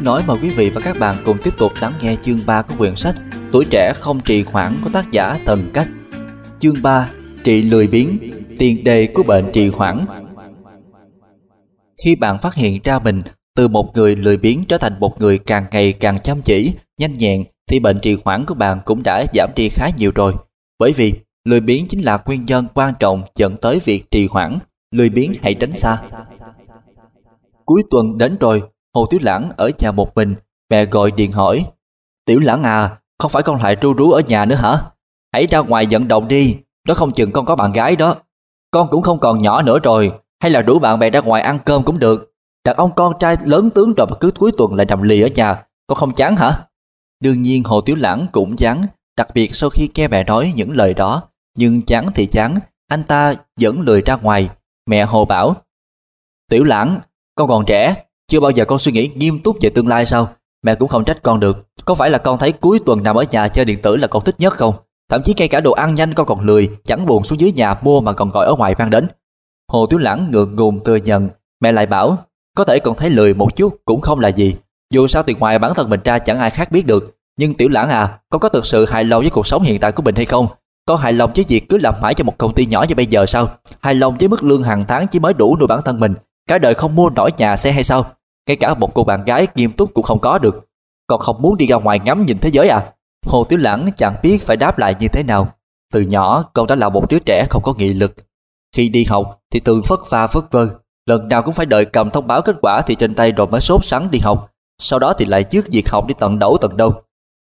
để tiếp nối mời quý vị và các bạn cùng tiếp tục lắng nghe chương 3 của quyển sách Tuổi trẻ không trì hoãn của tác giả Tần Cách. Chương 3: Trị lười biếng, tiền đề của bệnh trì hoãn. Khi bạn phát hiện ra mình từ một người lười biếng trở thành một người càng ngày càng chăm chỉ, nhanh nhẹn thì bệnh trì hoãn của bạn cũng đã giảm đi khá nhiều rồi. Bởi vì lười biếng chính là nguyên nhân quan trọng dẫn tới việc trì hoãn, lười biếng hãy tránh xa. Cuối tuần đến rồi, Hồ Tiểu Lãng ở nhà một mình, mẹ gọi điện hỏi. Tiểu Lãng à, không phải con lại ru rú ở nhà nữa hả? Hãy ra ngoài vận động đi, nó không chừng con có bạn gái đó. Con cũng không còn nhỏ nữa rồi, hay là rủ bạn bè ra ngoài ăn cơm cũng được. Đàn ông con trai lớn tướng rồi mà cứ cuối tuần lại nằm lì ở nhà, con không chán hả? Đương nhiên Hồ Tiểu Lãng cũng chán, đặc biệt sau khi nghe mẹ nói những lời đó. Nhưng chán thì chán, anh ta vẫn lười ra ngoài. Mẹ Hồ bảo, Tiểu Lãng, con còn trẻ, chưa bao giờ con suy nghĩ nghiêm túc về tương lai sao? Mẹ cũng không trách con được. Có phải là con thấy cuối tuần nằm ở nhà chơi điện tử là con thích nhất không? Thậm chí ngay cả đồ ăn nhanh con còn lười, chẳng buồn xuống dưới nhà mua mà còn gọi ở ngoài mang đến. Hồ Tiểu Lãng ngượng ngùng thừa nhận, mẹ lại bảo, có thể con thấy lười một chút cũng không là gì. Dù sao thì ngoài bản thân mình ra chẳng ai khác biết được. Nhưng Tiểu Lãng à, con có thực sự hài lòng với cuộc sống hiện tại của mình hay không? Con hài lòng với việc cứ làm mãi cho một công ty nhỏ như bây giờ sao? Hài lòng với mức lương hàng tháng chỉ mới đủ nuôi bản thân mình, cả đời không mua nổi nhà xe hay sao? Ngay cả một cô bạn gái nghiêm túc cũng không có được. còn không muốn đi ra ngoài ngắm nhìn thế giới à? Hồ Tiểu Lãng chẳng biết phải đáp lại như thế nào. Từ nhỏ con đã là một đứa trẻ không có nghị lực. Khi đi học thì thường phất pha phất vơ. Lần nào cũng phải đợi cầm thông báo kết quả thì trên tay rồi mới sốt sắng đi học. Sau đó thì lại trước việc học đi tận đổ tận đâu.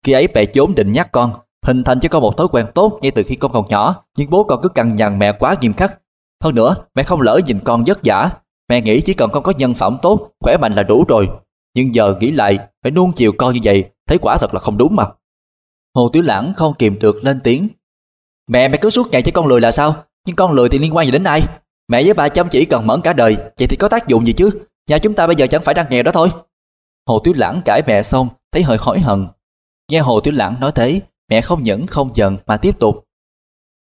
Khi ấy mẹ chốn định nhắc con, hình thành cho con một thói quen tốt ngay từ khi con còn nhỏ. Nhưng bố con cứ cằn nhằn mẹ quá nghiêm khắc. Hơn nữa, mẹ không lỡ nhìn con vất vả. Mẹ nghĩ chỉ cần con có nhân phẩm tốt, khỏe mạnh là đủ rồi. Nhưng giờ nghĩ lại, phải nuông chiều con như vậy, thấy quả thật là không đúng mà. Hồ Tiểu Lãng không kìm được lên tiếng. Mẹ mẹ cứ suốt ngày cho con lười là sao? Nhưng con lười thì liên quan gì đến ai? Mẹ với bà chăm chỉ cần mẫn cả đời, vậy thì có tác dụng gì chứ? Nhà chúng ta bây giờ chẳng phải đang nghèo đó thôi. Hồ Tiểu Lãng cãi mẹ xong, thấy hơi hối hận. Nghe Hồ Tiểu Lãng nói thế, mẹ không những không giận mà tiếp tục.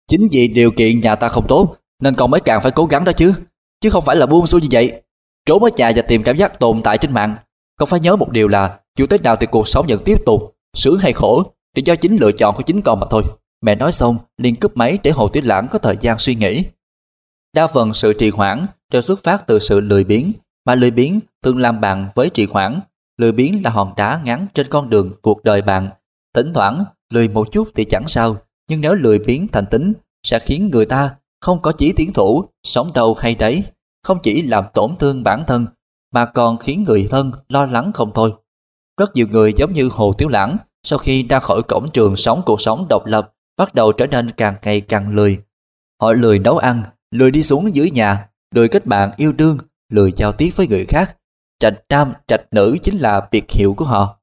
Chính vì điều kiện nhà ta không tốt, nên con mới càng phải cố gắng đó chứ. Chứ không phải là buông xuôi như vậy. Trốn ở nhà và tìm cảm giác tồn tại trên mạng. Con phải nhớ một điều là, dù thế nào thì cuộc sống vẫn tiếp tục, sướng hay khổ, thì do chính lựa chọn của chính con mà thôi. Mẹ nói xong, liền cúp máy để Hồ Tiểu Lãng có thời gian suy nghĩ. Đa phần sự trì hoãn đều xuất phát từ sự lười biếng, mà lười biếng thường làm bạn với trì hoãn. Lười biếng là hòn đá ngắn trên con đường cuộc đời bạn. Thỉnh thoảng, lười một chút thì chẳng sao, nhưng nếu lười biếng thành tính, sẽ khiến người ta không có chí tiến thủ, sống đâu hay đấy. Không chỉ làm tổn thương bản thân, mà còn khiến người thân lo lắng không thôi. Rất nhiều người giống như Hồ Tiếu Lãng, sau khi ra khỏi cổng trường sống cuộc sống độc lập, bắt đầu trở nên càng ngày càng lười. Họ lười nấu ăn, lười đi xuống dưới nhà, lười kết bạn yêu đương, lười giao tiếp với người khác. Trạch nam, trạch nữ chính là biệt hiệu của họ.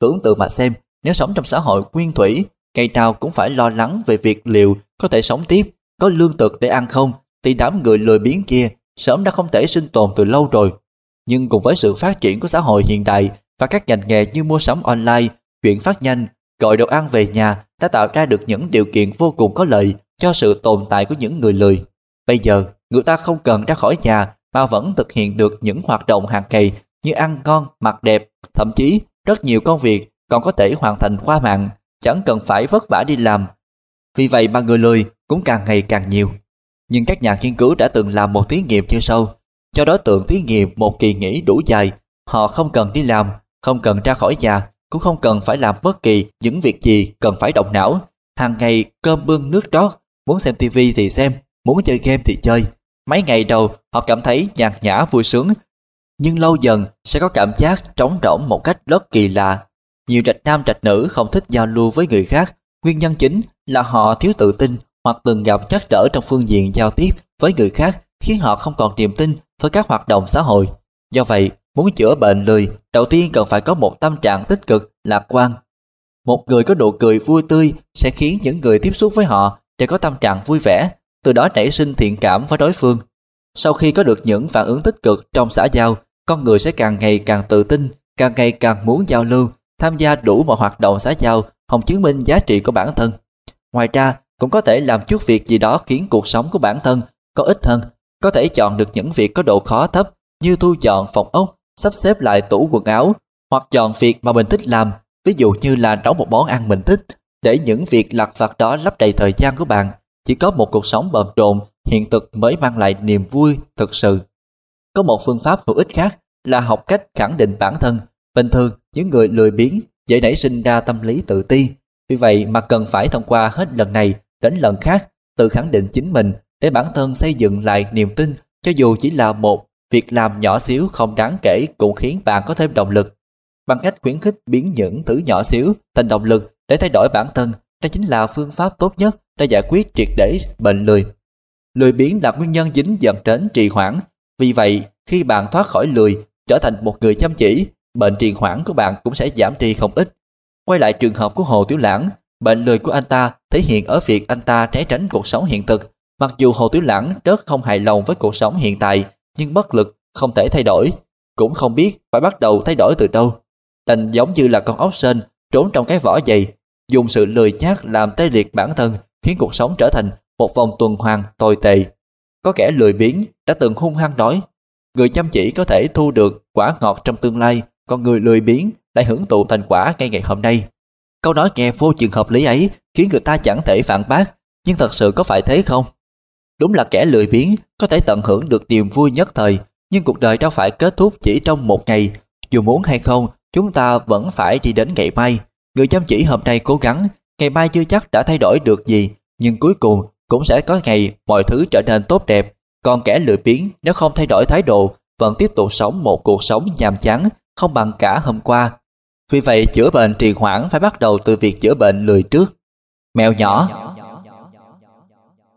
Tưởng tượng mà xem, nếu sống trong xã hội nguyên thủy, ngày nào cũng phải lo lắng về việc liệu có thể sống tiếp, có lương thực để ăn không, thì đám người lười biếng kia sớm đã không thể sinh tồn từ lâu rồi. Nhưng cùng với sự phát triển của xã hội hiện đại và các ngành nghề như mua sắm online, chuyển phát nhanh, gọi đồ ăn về nhà đã tạo ra được những điều kiện vô cùng có lợi cho sự tồn tại của những người lười. Bây giờ, người ta không cần ra khỏi nhà mà vẫn thực hiện được những hoạt động hàng ngày như ăn ngon, mặc đẹp, thậm chí rất nhiều công việc còn có thể hoàn thành qua mạng, chẳng cần phải vất vả đi làm. Vì vậy mà người lười cũng càng ngày càng nhiều. Nhưng các nhà nghiên cứu đã từng làm một thí nghiệm như sau. Cho đối tượng thí nghiệm một kỳ nghỉ đủ dài, họ không cần đi làm, không cần ra khỏi nhà, cũng không cần phải làm bất kỳ những việc gì cần phải động não. Hàng ngày cơm bưng nước rót, muốn xem tivi thì xem, muốn chơi game thì chơi. Mấy ngày đầu họ cảm thấy nhàn nhã vui sướng, nhưng lâu dần sẽ có cảm giác trống rỗng một cách rất kỳ lạ. Nhiều trạch nam trạch nữ không thích giao lưu với người khác, nguyên nhân chính là họ thiếu tự tin hoặc từng gặp trắc trở trong phương diện giao tiếp với người khác khiến họ không còn niềm tin với các hoạt động xã hội. Do vậy, muốn chữa bệnh lười, đầu tiên cần phải có một tâm trạng tích cực, lạc quan. Một người có nụ cười vui tươi sẽ khiến những người tiếp xúc với họ đều có tâm trạng vui vẻ, từ đó nảy sinh thiện cảm với đối phương. Sau khi có được những phản ứng tích cực trong xã giao, con người sẽ càng ngày càng tự tin, càng ngày càng muốn giao lưu, tham gia đủ mọi hoạt động xã giao, hòng chứng minh giá trị của bản thân. Ngoài ra, cũng có thể làm chút việc gì đó khiến cuộc sống của bản thân có ích hơn, có thể chọn được những việc có độ khó thấp như thu dọn phòng ốc, sắp xếp lại tủ quần áo, hoặc chọn việc mà mình thích làm, ví dụ như là nấu một món ăn mình thích, để những việc lặt vặt đó lấp đầy thời gian của bạn. Chỉ có một cuộc sống bận rộn, hiện thực mới mang lại niềm vui thực sự. Có một phương pháp hữu ích khác là học cách khẳng định bản thân. Bình thường, những người lười biếng dễ nảy sinh ra tâm lý tự ti. Vì vậy mà cần phải thông qua hết lần này đến lần khác tự khẳng định chính mình để bản thân xây dựng lại niềm tin cho dù chỉ là một việc làm nhỏ xíu không đáng kể cũng khiến bạn có thêm động lực. Bằng cách khuyến khích biến những thứ nhỏ xíu thành động lực để thay đổi bản thân, đó chính là phương pháp tốt nhất để giải quyết triệt để bệnh lười. Lười biếng là nguyên nhân dính dẫn đến trì hoãn. Vì vậy, khi bạn thoát khỏi lười, trở thành một người chăm chỉ, bệnh trì hoãn của bạn cũng sẽ giảm đi không ít. Quay lại trường hợp của Hồ Tiểu Lãng, bệnh lười của anh ta thể hiện ở việc anh ta né tránh cuộc sống hiện thực. Mặc dù Hồ Tiểu Lãng rất không hài lòng với cuộc sống hiện tại, nhưng bất lực, không thể thay đổi. Cũng không biết phải bắt đầu thay đổi từ đâu. Đành giống như là con ốc sên trốn trong cái vỏ dày, dùng sự lười nhác làm tê liệt bản thân, khiến cuộc sống trở thành một vòng tuần hoàn tồi tệ. Có kẻ lười biếng đã từng hung hăng nói, người chăm chỉ có thể thu được quả ngọt trong tương lai, còn người lười biếng lại hưởng thụ thành quả ngay ngày hôm nay. Câu nói nghe vô trường hợp lý ấy khiến người ta chẳng thể phản bác, nhưng thật sự có phải thế không? Đúng là kẻ lười biếng có thể tận hưởng được niềm vui nhất thời, nhưng cuộc đời đâu phải kết thúc chỉ trong một ngày. Dù muốn hay không, chúng ta vẫn phải đi đến ngày mai. Người chăm chỉ hôm nay cố gắng, ngày mai chưa chắc đã thay đổi được gì, nhưng cuối cùng cũng sẽ có ngày mọi thứ trở nên tốt đẹp. Còn kẻ lười biếng nếu không thay đổi thái độ, vẫn tiếp tục sống một cuộc sống nhàm chán, không bằng cả hôm qua. Vì vậy chữa bệnh trì hoãn phải bắt đầu từ việc chữa bệnh lười trước. Mèo nhỏ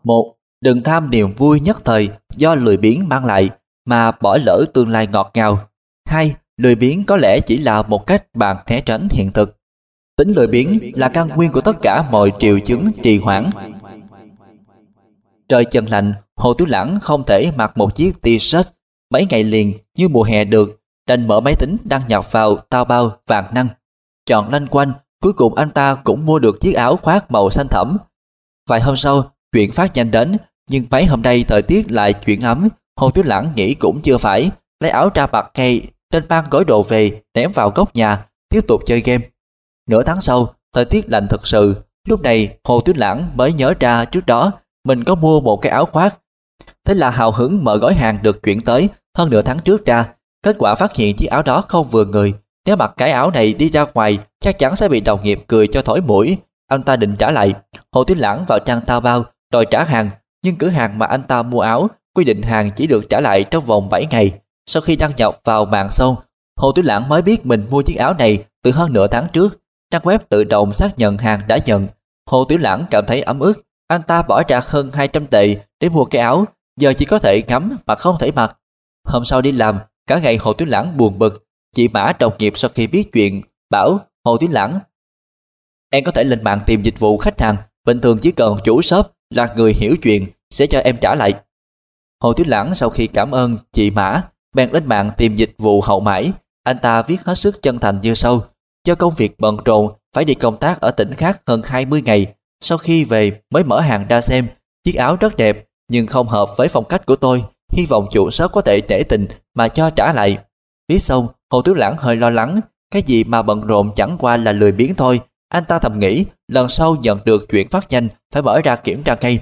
một Đừng tham niềm vui nhất thời do lười biếng mang lại mà bỏ lỡ tương lai ngọt ngào. Hai, Lười biếng có lẽ chỉ là một cách bạn né tránh hiện thực. Tính lười biếng là căn nguyên của tất cả mọi triệu chứng trì hoãn. Trời chân lạnh, Hồ Tú Lãng không thể mặc một chiếc t-shirt mấy ngày liền như mùa hè được, đành mở máy tính đăng nhập vào tao bao vàng năng. Chọn lanh quanh, cuối cùng anh ta cũng mua được chiếc áo khoác màu xanh thẫm. Vài hôm sau, chuyện phát nhanh đến, nhưng mấy hôm nay thời tiết lại chuyển ấm, Hồ Tú Lãng nghĩ cũng chưa phải, lấy áo ra bạc cây trên ban gói đồ về ném vào góc nhà, tiếp tục chơi game. Nửa tháng sau, thời tiết lạnh thật sự, lúc này Hồ Tuyết Lãng mới nhớ ra trước đó mình có mua một cái áo khoác. Thế là hào hứng mở gói hàng được chuyển tới hơn nửa tháng trước ra, kết quả phát hiện chiếc áo đó không vừa người. Nếu mặc cái áo này đi ra ngoài, chắc chắn sẽ bị đồng nghiệp cười cho thổi mũi. Anh ta định trả lại. Hồ Tiến Lãng vào trang tao bao, đòi trả hàng, nhưng cửa hàng mà anh ta mua áo quy định hàng chỉ được trả lại trong vòng 7 ngày. Sau khi đăng nhập vào mạng sâu, Hồ Tiến Lãng mới biết mình mua chiếc áo này từ hơn nửa tháng trước. Trang web tự động xác nhận hàng đã nhận. Hồ Tiến Lãng cảm thấy ấm ức. Anh ta bỏ ra hơn 200 tệ để mua cái áo, giờ chỉ có thể ngắm mà không thể mặc. Hôm sau đi làm, cả ngày Hồ tuyến Lãng buồn bực. Chị Mã đồng nghiệp sau khi biết chuyện, bảo Hồ tuyến Lãng Em có thể lên mạng tìm dịch vụ khách hàng, bình thường chỉ cần chủ shop là người hiểu chuyện sẽ cho em trả lại. Hồ tuyến Lãng sau khi cảm ơn chị Mã bèn lên mạng tìm dịch vụ hậu mãi. Anh ta viết hết sức chân thành như sau. Do công việc bận rộn, phải đi công tác ở tỉnh khác hơn 20 ngày. Sau khi về mới mở hàng ra xem, chiếc áo rất đẹp nhưng không hợp với phong cách của tôi. Hy vọng chủ shop có thể để tình mà cho trả lại. phía xong, Hồ Tiểu Lãng hơi lo lắng. Cái gì mà bận rộn chẳng qua là lười biếng thôi. Anh ta thầm nghĩ, lần sau nhận được chuyện phát nhanh phải mở ra kiểm tra ngay.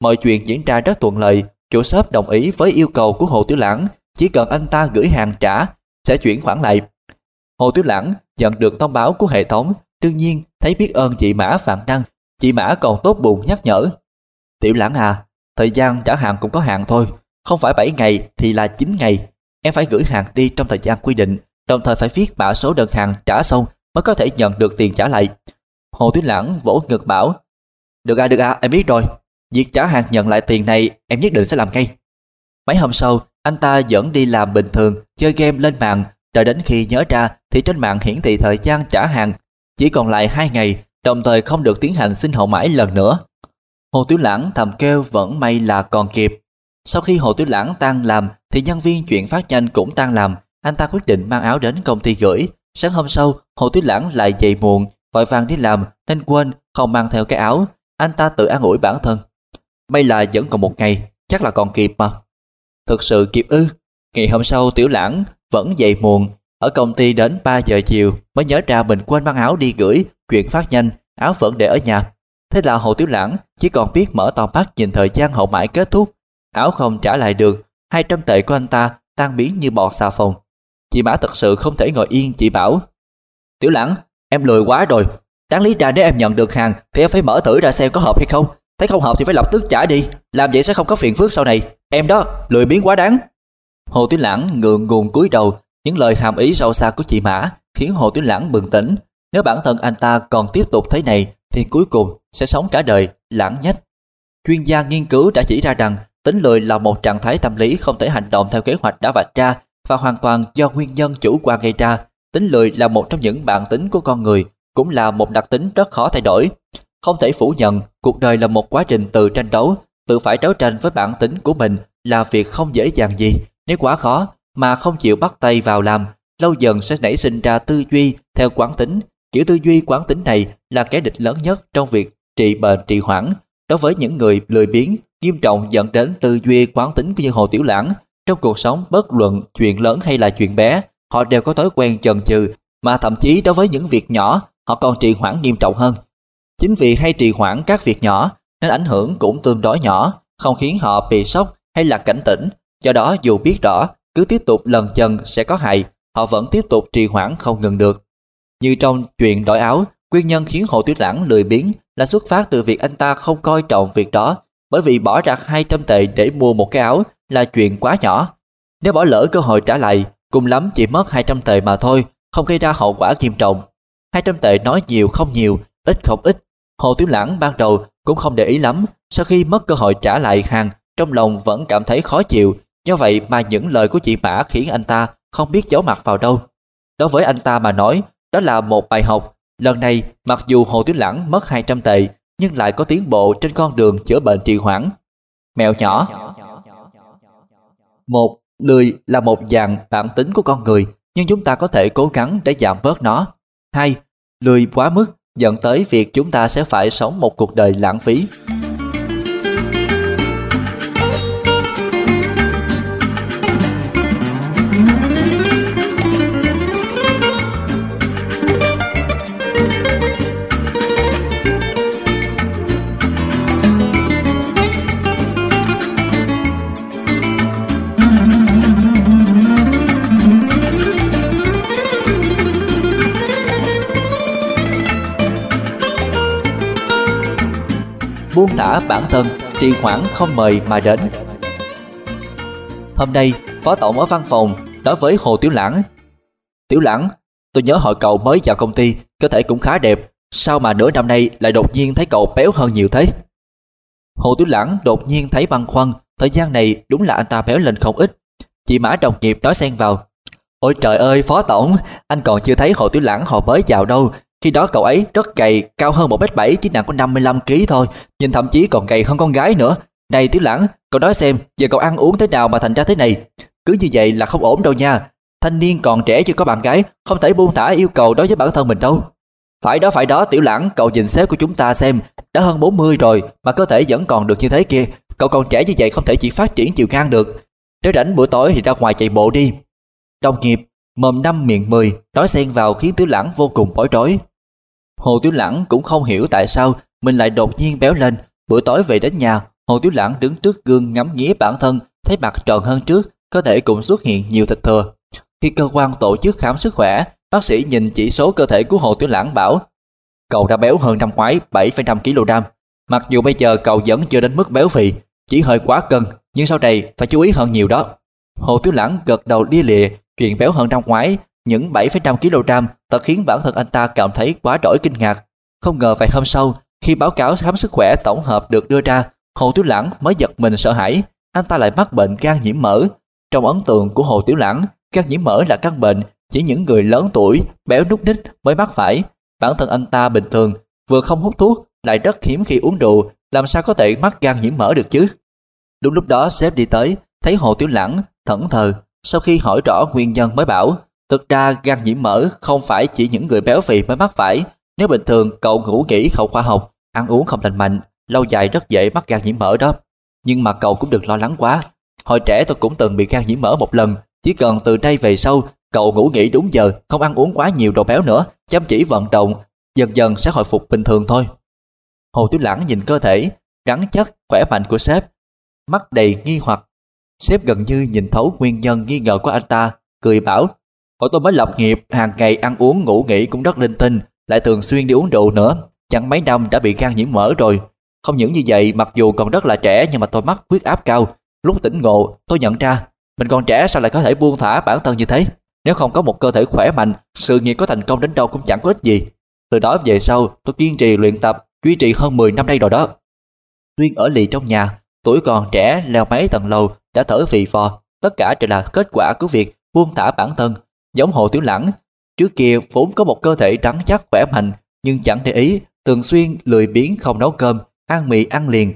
Mọi chuyện diễn ra rất thuận lợi, chủ shop đồng ý với yêu cầu của Hồ Tiểu Lãng chỉ cần anh ta gửi hàng trả, sẽ chuyển khoản lại. Hồ Tiểu Lãng nhận được thông báo của hệ thống, đương nhiên thấy biết ơn chị Mã Phạm Đăng. Chị Mã còn tốt bụng nhắc nhở. Tiểu Lãng à, thời gian trả hàng cũng có hạn thôi, không phải 7 ngày thì là 9 ngày. Em phải gửi hàng đi trong thời gian quy định, đồng thời phải viết mã số đơn hàng trả xong mới có thể nhận được tiền trả lại. Hồ tuyến Lãng vỗ ngực bảo, được à được à, em biết rồi. Việc trả hàng nhận lại tiền này em nhất định sẽ làm ngay. Mấy hôm sau, anh ta vẫn đi làm bình thường, chơi game lên mạng, đợi đến khi nhớ ra thì trên mạng hiển thị thời gian trả hàng chỉ còn lại 2 ngày, đồng thời không được tiến hành xin hậu mãi lần nữa. Hồ Tiểu Lãng thầm kêu vẫn may là còn kịp. Sau khi Hồ Tiểu Lãng tan làm thì nhân viên chuyện phát nhanh cũng tan làm, anh ta quyết định mang áo đến công ty gửi. Sáng hôm sau, Hồ Tiểu Lãng lại dậy muộn, vội vàng đi làm nên quên không mang theo cái áo. Anh ta tự an ủi bản thân. May là vẫn còn một ngày, chắc là còn kịp mà. Thực sự kịp ư. Ngày hôm sau Tiểu Lãng vẫn dậy muộn. Ở công ty đến 3 giờ chiều mới nhớ ra mình quên mang áo đi gửi, chuyện phát nhanh, áo vẫn để ở nhà. Thế là Hồ Tiểu Lãng chỉ còn biết mở to mắt nhìn thời gian hậu mãi kết thúc. Áo không trả lại được, 200 tệ của anh ta tan biến như bọt xà phòng. Chị Mã thật sự không thể ngồi yên, chị bảo. Tiểu Lãng, em lười quá rồi. Đáng lý ra nếu em nhận được hàng thì em phải mở thử ra xem có hợp hay không. Thấy không hợp thì phải lập tức trả đi. Làm vậy sẽ không có phiền phức sau này. Em đó, lười biến quá đáng. Hồ Tiểu Lãng ngượng ngùng cúi đầu, những lời hàm ý sâu xa của chị Mã khiến Hồ Tiểu Lãng bừng tỉnh. Nếu bản thân anh ta còn tiếp tục thế này thì cuối cùng sẽ sống cả đời lãng nhách. Chuyên gia nghiên cứu đã chỉ ra rằng tính lười là một trạng thái tâm lý không thể hành động theo kế hoạch đã vạch ra và hoàn toàn do nguyên nhân chủ quan gây ra. Tính lười là một trong những bản tính của con người, cũng là một đặc tính rất khó thay đổi. Không thể phủ nhận, cuộc đời là một quá trình từ tranh đấu, tự phải đấu tranh với bản tính của mình là việc không dễ dàng gì. Nếu quá khó mà không chịu bắt tay vào làm, lâu dần sẽ nảy sinh ra tư duy theo quán tính. Kiểu tư duy quán tính này là kẻ địch lớn nhất trong việc trị bệnh trị hoãn. Đối với những người lười biếng, nghiêm trọng dẫn đến tư duy quán tính của những Hồ Tiểu Lãng, trong cuộc sống bất luận chuyện lớn hay là chuyện bé, họ đều có thói quen chần chừ, mà thậm chí đối với những việc nhỏ, họ còn trì hoãn nghiêm trọng hơn. Chính vì hay trì hoãn các việc nhỏ nên ảnh hưởng cũng tương đối nhỏ, không khiến họ bị sốc hay là cảnh tỉnh. Do đó dù biết rõ cứ tiếp tục lần chân sẽ có hại, họ vẫn tiếp tục trì hoãn không ngừng được. Như trong chuyện đổi áo, nguyên nhân khiến Hồ tiểu Lãng lười biếng là xuất phát từ việc anh ta không coi trọng việc đó, bởi vì bỏ ra 200 tệ để mua một cái áo là chuyện quá nhỏ. Nếu bỏ lỡ cơ hội trả lại, cùng lắm chỉ mất 200 tệ mà thôi, không gây ra hậu quả nghiêm trọng. 200 tệ nói nhiều không nhiều, ít không ít. Hồ Tiểu Lãng ban đầu cũng không để ý lắm, sau khi mất cơ hội trả lại hàng, trong lòng vẫn cảm thấy khó chịu, do vậy mà những lời của chị Mã khiến anh ta không biết giấu mặt vào đâu. Đối với anh ta mà nói, đó là một bài học. Lần này, mặc dù Hồ Tiểu Lãng mất 200 tệ, nhưng lại có tiến bộ trên con đường chữa bệnh trì hoãn. Mèo nhỏ Một, lười là một dạng bản tính của con người, nhưng chúng ta có thể cố gắng để giảm bớt nó. Hai, lười quá mức dẫn tới việc chúng ta sẽ phải sống một cuộc đời lãng phí. Buông thả bản thân, trì hoãn không mời mà đến. Hôm nay, phó tổng ở văn phòng nói với Hồ Tiểu Lãng. Tiểu Lãng, tôi nhớ hồi cậu mới vào công ty, cơ thể cũng khá đẹp, sao mà nửa năm nay lại đột nhiên thấy cậu béo hơn nhiều thế? Hồ Tiểu Lãng đột nhiên thấy băn khoăn, thời gian này đúng là anh ta béo lên không ít. Chị Mã đồng nghiệp nói xen vào. Ôi trời ơi, phó tổng, anh còn chưa thấy Hồ Tiểu Lãng họ mới vào đâu, khi đó cậu ấy rất gầy, cao hơn 1m7, chỉ nặng có 55kg thôi, nhìn thậm chí còn gầy hơn con gái nữa. Này Tiểu Lãng, cậu nói xem, giờ cậu ăn uống thế nào mà thành ra thế này? Cứ như vậy là không ổn đâu nha. Thanh niên còn trẻ chưa có bạn gái, không thể buông thả yêu cầu đối với bản thân mình đâu. Phải đó phải đó Tiểu Lãng, cậu nhìn sếp của chúng ta xem, đã hơn 40 rồi mà cơ thể vẫn còn được như thế kia. Cậu còn trẻ như vậy không thể chỉ phát triển chiều ngang được. Nếu rảnh buổi tối thì ra ngoài chạy bộ đi. Đồng nghiệp, mồm năm miệng mười, nói xen vào khiến Tiểu Lãng vô cùng bối rối. Hồ Tiểu Lãng cũng không hiểu tại sao mình lại đột nhiên béo lên. Buổi tối về đến nhà, Hồ Tiểu Lãng đứng trước gương ngắm nghía bản thân, thấy mặt tròn hơn trước, cơ thể cũng xuất hiện nhiều thịt thừa. Khi cơ quan tổ chức khám sức khỏe, bác sĩ nhìn chỉ số cơ thể của Hồ Tiểu Lãng bảo cậu đã béo hơn năm ngoái 7,5 kg. Mặc dù bây giờ cậu vẫn chưa đến mức béo phì, chỉ hơi quá cân, nhưng sau này phải chú ý hơn nhiều đó. Hồ Tiểu Lãng gật đầu lia lịa, chuyện béo hơn năm ngoái những 7,5 kg thật khiến bản thân anh ta cảm thấy quá đổi kinh ngạc. Không ngờ vài hôm sau, khi báo cáo khám sức khỏe tổng hợp được đưa ra, Hồ Tiểu Lãng mới giật mình sợ hãi, anh ta lại mắc bệnh gan nhiễm mỡ. Trong ấn tượng của Hồ Tiểu Lãng, gan nhiễm mỡ là căn bệnh chỉ những người lớn tuổi, béo nút đích mới mắc phải. Bản thân anh ta bình thường, vừa không hút thuốc, lại rất hiếm khi uống rượu, làm sao có thể mắc gan nhiễm mỡ được chứ? Đúng lúc đó sếp đi tới, thấy Hồ Tiểu Lãng thẫn thờ, sau khi hỏi rõ nguyên nhân mới bảo Thực ra gan nhiễm mỡ không phải chỉ những người béo phì mới mắc phải. Nếu bình thường cậu ngủ nghỉ không khoa học, ăn uống không lành mạnh, lâu dài rất dễ mắc gan nhiễm mỡ đó. Nhưng mà cậu cũng đừng lo lắng quá. Hồi trẻ tôi cũng từng bị gan nhiễm mỡ một lần, chỉ cần từ nay về sau cậu ngủ nghỉ đúng giờ, không ăn uống quá nhiều đồ béo nữa, chăm chỉ vận động, dần dần sẽ hồi phục bình thường thôi. Hồ Tiểu Lãng nhìn cơ thể, rắn chắc, khỏe mạnh của sếp, mắt đầy nghi hoặc. Sếp gần như nhìn thấu nguyên nhân nghi ngờ của anh ta, cười bảo, Hồi tôi mới lập nghiệp, hàng ngày ăn uống ngủ nghỉ cũng rất linh tinh, lại thường xuyên đi uống rượu nữa, chẳng mấy năm đã bị gan nhiễm mỡ rồi. Không những như vậy, mặc dù còn rất là trẻ nhưng mà tôi mắc huyết áp cao. Lúc tỉnh ngộ, tôi nhận ra, mình còn trẻ sao lại có thể buông thả bản thân như thế? Nếu không có một cơ thể khỏe mạnh, sự nghiệp có thành công đến đâu cũng chẳng có ích gì. Từ đó về sau, tôi kiên trì luyện tập, duy trì hơn 10 năm nay rồi đó. Tuyên ở lì trong nhà, tuổi còn trẻ leo mấy tầng lầu đã thở phì phò. Tất cả đều là kết quả của việc buông thả bản thân. Giống Hồ Tiểu Lãng, trước kia vốn có một cơ thể trắng chắc khỏe mạnh, nhưng chẳng để ý, thường xuyên lười biếng không nấu cơm, ăn mì ăn liền.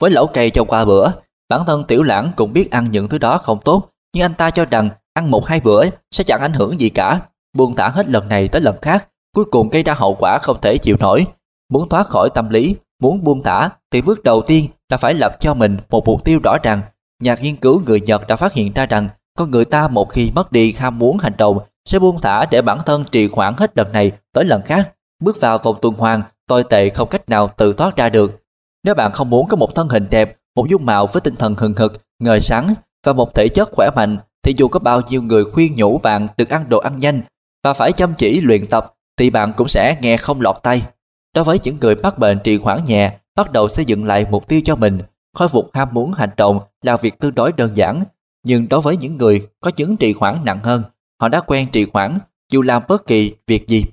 Với lẩu cây cho qua bữa, bản thân Tiểu Lãng cũng biết ăn những thứ đó không tốt, nhưng anh ta cho rằng ăn một hai bữa sẽ chẳng ảnh hưởng gì cả. Buông thả hết lần này tới lần khác, cuối cùng gây ra hậu quả không thể chịu nổi. Muốn thoát khỏi tâm lý, muốn buông thả thì bước đầu tiên là phải lập cho mình một mục tiêu rõ ràng. Nhà nghiên cứu người Nhật đã phát hiện ra rằng con người ta một khi mất đi ham muốn hành động sẽ buông thả để bản thân trì hoãn hết lần này tới lần khác, bước vào vòng tuần hoàn tồi tệ không cách nào tự thoát ra được. Nếu bạn không muốn có một thân hình đẹp, một dung mạo với tinh thần hừng hực, ngời sáng và một thể chất khỏe mạnh thì dù có bao nhiêu người khuyên nhủ bạn được ăn đồ ăn nhanh và phải chăm chỉ luyện tập thì bạn cũng sẽ nghe không lọt tay. Đối với những người mắc bệnh trì hoãn nhẹ, bắt đầu xây dựng lại mục tiêu cho mình, khôi phục ham muốn hành động là việc tương đối đơn giản. Nhưng đối với những người có chứng trì hoãn nặng hơn, họ đã quen trì hoãn dù làm bất kỳ việc gì,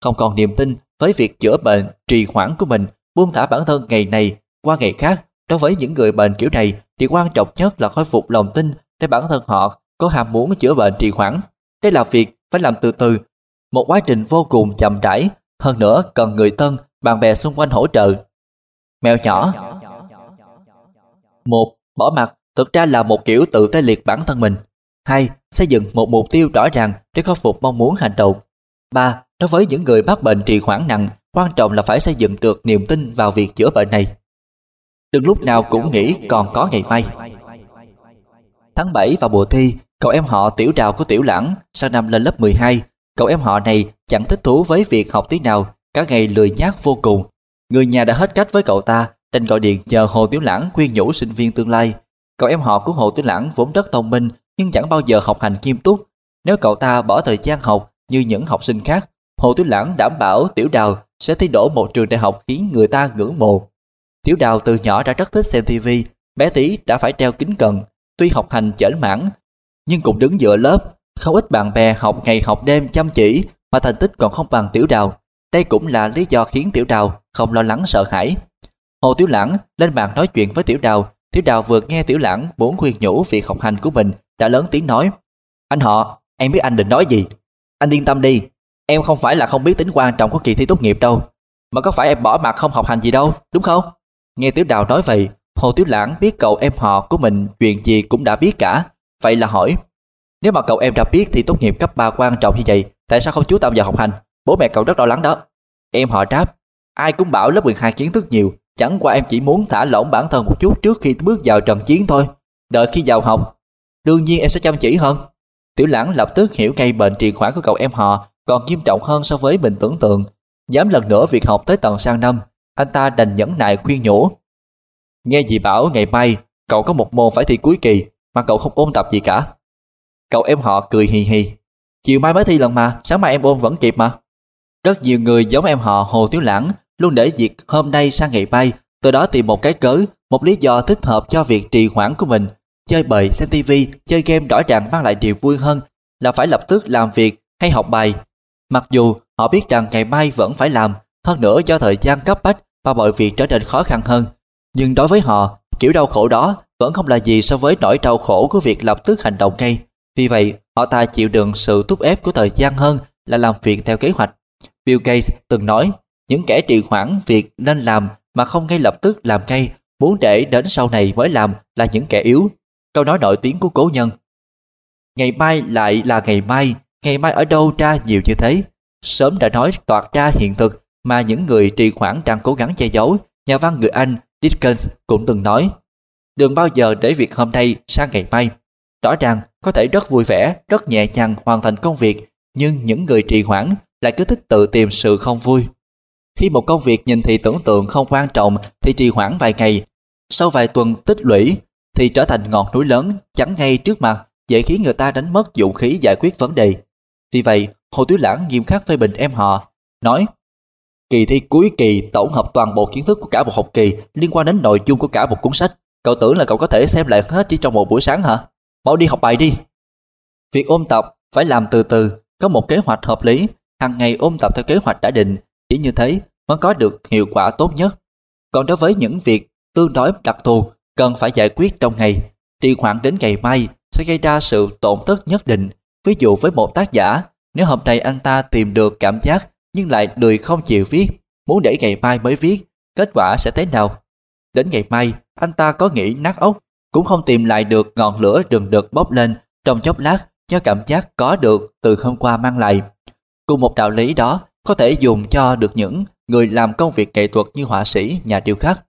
không còn niềm tin với việc chữa bệnh trì hoãn của mình, buông thả bản thân ngày này qua ngày khác. Đối với những người bệnh kiểu này thì quan trọng nhất là khôi phục lòng tin để bản thân họ có ham muốn chữa bệnh trì hoãn. Đây là việc phải làm từ từ, một quá trình vô cùng chậm rãi, hơn nữa cần người thân, bạn bè xung quanh hỗ trợ. Mèo nhỏ một Bỏ mặt thực ra là một kiểu tự tê liệt bản thân mình. hai Xây dựng một mục tiêu rõ ràng để khắc phục mong muốn hành động. ba Đối với những người mắc bệnh trì hoãn nặng, quan trọng là phải xây dựng được niềm tin vào việc chữa bệnh này. Đừng lúc nào cũng nghĩ còn có ngày mai. Tháng 7 vào mùa thi, cậu em họ tiểu đào của tiểu lãng sang năm lên lớp 12. Cậu em họ này chẳng thích thú với việc học tí nào, cả ngày lười nhác vô cùng. Người nhà đã hết cách với cậu ta, đành gọi điện chờ Hồ Tiểu Lãng khuyên nhủ sinh viên tương lai. Cậu em họ của Hồ Tuyết Lãng vốn rất thông minh nhưng chẳng bao giờ học hành nghiêm túc. Nếu cậu ta bỏ thời gian học như những học sinh khác, Hồ Tuyết Lãng đảm bảo Tiểu Đào sẽ thi đỗ một trường đại học khiến người ta ngưỡng mộ. Tiểu Đào từ nhỏ đã rất thích xem TV, bé tí đã phải treo kính cận, tuy học hành chểnh mãn, nhưng cũng đứng giữa lớp, không ít bạn bè học ngày học đêm chăm chỉ mà thành tích còn không bằng Tiểu Đào. Đây cũng là lý do khiến Tiểu Đào không lo lắng sợ hãi. Hồ Tiểu Lãng lên bàn nói chuyện với Tiểu Đào, Tiểu Đào vừa nghe Tiểu Lãng muốn khuyên nhủ việc học hành của mình, đã lớn tiếng nói: "Anh họ, em biết anh định nói gì. Anh yên tâm đi, em không phải là không biết tính quan trọng của kỳ thi tốt nghiệp đâu, mà có phải em bỏ mặt không học hành gì đâu, đúng không?" Nghe Tiểu Đào nói vậy, Hồ Tiểu Lãng biết cậu em họ của mình chuyện gì cũng đã biết cả, vậy là hỏi: "Nếu mà cậu em đã biết thì tốt nghiệp cấp 3 quan trọng như vậy, tại sao không chú tâm vào học hành? Bố mẹ cậu rất lo lắng đó." Em họ đáp: "Ai cũng bảo lớp 12 kiến thức nhiều, chẳng qua em chỉ muốn thả lỏng bản thân một chút trước khi bước vào trận chiến thôi. Đợi khi vào học, đương nhiên em sẽ chăm chỉ hơn." Tiểu Lãng lập tức hiểu ngay bệnh trì khoản của cậu em họ còn nghiêm trọng hơn so với mình tưởng tượng. Dám lần nữa việc học tới tận sang năm, anh ta đành nhẫn nại khuyên nhủ. Nghe dì bảo ngày mai cậu có một môn phải thi cuối kỳ mà cậu không ôn tập gì cả. Cậu em họ cười hì hì. Chiều mai mới thi lần mà, sáng mai em ôn vẫn kịp mà. Rất nhiều người giống em họ Hồ Tiếu Lãng luôn để việc hôm nay sang ngày mai, từ đó tìm một cái cớ, một lý do thích hợp cho việc trì hoãn của mình. Chơi bời, xem TV, chơi game rõ ràng mang lại điều vui hơn là phải lập tức làm việc hay học bài. Mặc dù họ biết rằng ngày mai vẫn phải làm, hơn nữa do thời gian cấp bách và mọi việc trở nên khó khăn hơn. Nhưng đối với họ, kiểu đau khổ đó vẫn không là gì so với nỗi đau khổ của việc lập tức hành động ngay. Vì vậy, họ ta chịu đựng sự thúc ép của thời gian hơn là làm việc theo kế hoạch. Bill Gates từng nói, những kẻ trì hoãn việc nên làm mà không ngay lập tức làm ngay, muốn để đến sau này mới làm là những kẻ yếu. Câu nói nổi tiếng của cố nhân. Ngày mai lại là ngày mai, ngày mai ở đâu ra nhiều như thế? Sớm đã nói toạt ra hiện thực mà những người trì hoãn đang cố gắng che giấu. Nhà văn người Anh Dickens cũng từng nói Đừng bao giờ để việc hôm nay sang ngày mai Rõ ràng có thể rất vui vẻ, rất nhẹ nhàng hoàn thành công việc, nhưng những người trì hoãn lại cứ thích tự tìm sự không vui. Khi một công việc nhìn thì tưởng tượng không quan trọng thì trì hoãn vài ngày, sau vài tuần tích lũy thì trở thành ngọn núi lớn chắn ngay trước mặt, dễ khiến người ta đánh mất dụng khí giải quyết vấn đề. Vì vậy, Hồ Tứ Lãng nghiêm khắc phê bình em họ, nói Kỳ thi cuối kỳ tổng hợp toàn bộ kiến thức của cả một học kỳ liên quan đến nội dung của cả một cuốn sách. Cậu tưởng là cậu có thể xem lại hết chỉ trong một buổi sáng hả? Mau đi học bài đi. Việc ôn tập phải làm từ từ, có một kế hoạch hợp lý, hàng ngày ôn tập theo kế hoạch đã định, chỉ như thế mới có được hiệu quả tốt nhất. Còn đối với những việc tương đối đặc thù cần phải giải quyết trong ngày, trì hoãn đến ngày mai sẽ gây ra sự tổn thất nhất định. Ví dụ với một tác giả, nếu hôm nay anh ta tìm được cảm giác nhưng lại lười không chịu viết, muốn để ngày mai mới viết, kết quả sẽ thế nào? Đến ngày mai, anh ta có nghĩ nát ốc, cũng không tìm lại được ngọn lửa đừng được bốc lên trong chốc lát do cảm giác có được từ hôm qua mang lại. Cùng một đạo lý đó có thể dùng cho được những người làm công việc nghệ thuật như họa sĩ, nhà điêu khắc.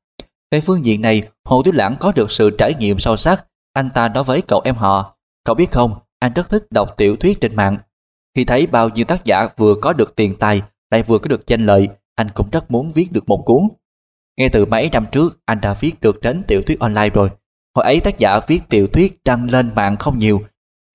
Về phương diện này, Hồ Tiểu Lãng có được sự trải nghiệm sâu sắc. Anh ta nói với cậu em họ, cậu biết không, anh rất thích đọc tiểu thuyết trên mạng. Khi thấy bao nhiêu tác giả vừa có được tiền tài, lại vừa có được danh lợi, anh cũng rất muốn viết được một cuốn. Ngay từ mấy năm trước, anh đã viết được đến tiểu thuyết online rồi. Hồi ấy tác giả viết tiểu thuyết đăng lên mạng không nhiều.